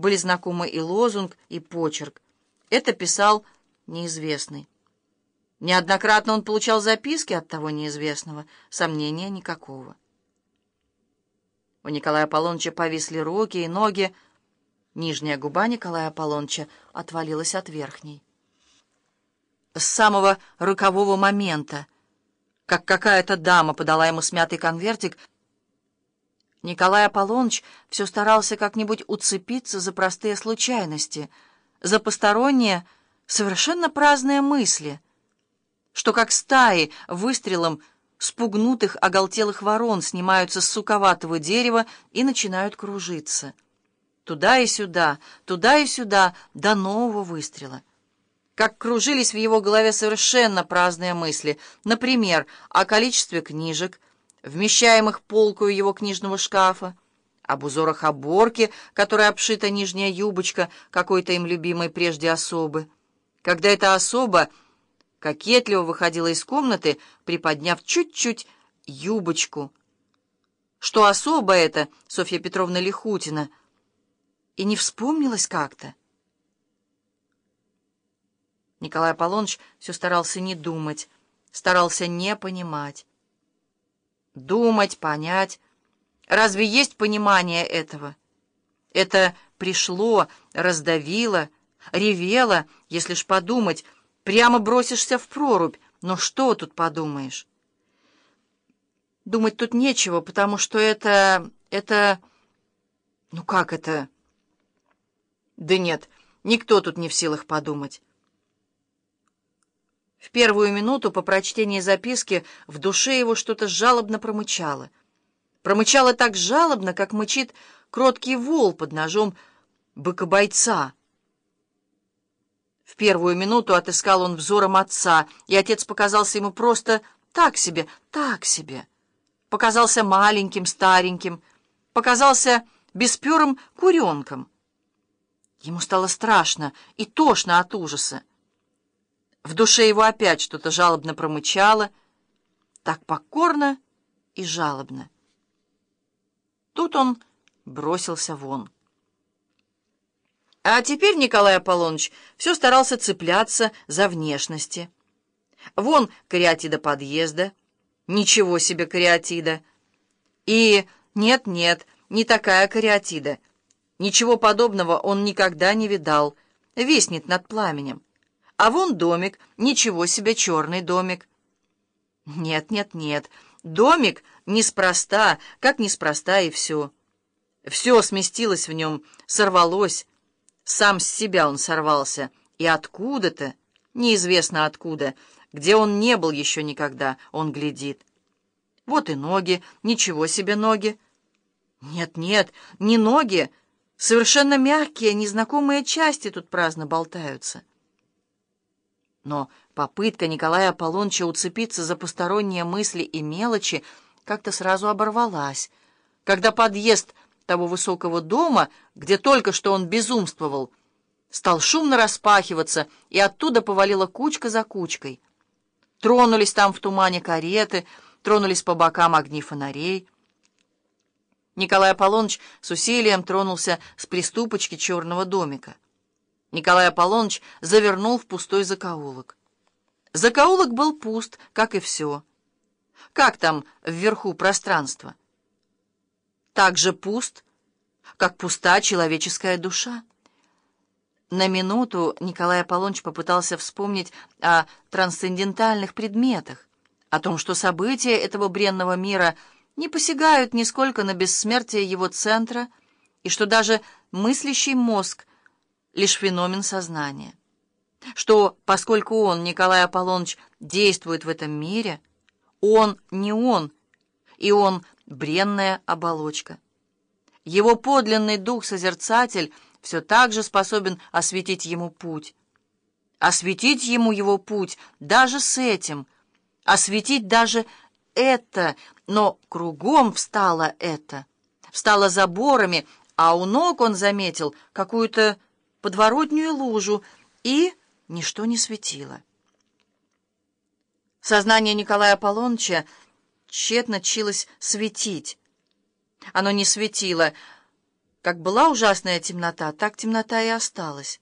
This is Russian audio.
были знакомы и лозунг, и почерк. Это писал неизвестный. Неоднократно он получал записки от того неизвестного, сомнения никакого. У Николая Аполлоныча повисли руки и ноги, нижняя губа Николая Аполлоныча отвалилась от верхней. С самого рокового момента, как какая-то дама подала ему смятый конвертик, Николай Аполлоныч все старался как-нибудь уцепиться за простые случайности, за посторонние, совершенно праздные мысли, что как стаи выстрелом спугнутых оголтелых ворон снимаются с суковатого дерева и начинают кружиться. Туда и сюда, туда и сюда, до нового выстрела. Как кружились в его голове совершенно праздные мысли, например, о количестве книжек, вмещаемых полкою его книжного шкафа, об узорах оборки, которой обшита нижняя юбочка какой-то им любимой прежде особы. Когда эта особа кокетливо выходила из комнаты, приподняв чуть-чуть юбочку. Что особо это, Софья Петровна Лихутина, и не вспомнилась как-то. Николай Аполлоныч все старался не думать, старался не понимать. Думать, понять. Разве есть понимание этого? Это пришло, раздавило, ревело, если ж подумать, прямо бросишься в прорубь. Но что тут подумаешь? Думать тут нечего, потому что это... это... Ну как это? Да нет, никто тут не в силах подумать. В первую минуту по прочтении записки в душе его что-то жалобно промычало. Промычало так жалобно, как мычит кроткий вол под ножом быкобойца. В первую минуту отыскал он взором отца, и отец показался ему просто так себе, так себе. Показался маленьким, стареньким, показался бесперым куренком. Ему стало страшно и тошно от ужаса. В душе его опять что-то жалобно промычало, так покорно и жалобно. Тут он бросился вон. А теперь Николай Аполлоныч все старался цепляться за внешности. Вон кариатида подъезда, ничего себе кариатида. И нет-нет, не такая кариатида. Ничего подобного он никогда не видал, виснет над пламенем. А вон домик, ничего себе черный домик. Нет, нет, нет, домик неспроста, как неспроста и все. Все сместилось в нем, сорвалось. Сам с себя он сорвался. И откуда-то, неизвестно откуда, где он не был еще никогда, он глядит. Вот и ноги, ничего себе ноги. Нет, нет, не ноги, совершенно мягкие, незнакомые части тут праздно болтаются. Но попытка Николая Аполлоныча уцепиться за посторонние мысли и мелочи как-то сразу оборвалась, когда подъезд того высокого дома, где только что он безумствовал, стал шумно распахиваться, и оттуда повалила кучка за кучкой. Тронулись там в тумане кареты, тронулись по бокам огни фонарей. Николай Аполлоныч с усилием тронулся с приступочки черного домика. Николай Аполлоныч завернул в пустой закоулок. Закоулок был пуст, как и все. Как там вверху пространство? Так же пуст, как пуста человеческая душа. На минуту Николай Аполлоныч попытался вспомнить о трансцендентальных предметах, о том, что события этого бренного мира не посягают нисколько на бессмертие его центра, и что даже мыслящий мозг лишь феномен сознания. Что, поскольку он, Николай Аполлоныч, действует в этом мире, он не он, и он бренная оболочка. Его подлинный дух-созерцатель все так же способен осветить ему путь. Осветить ему его путь даже с этим, осветить даже это, но кругом встало это, встало заборами, а у ног он заметил какую-то подворотнюю лужу, и ничто не светило. Сознание Николая Как была ужасная темнота, так темнота и осталась.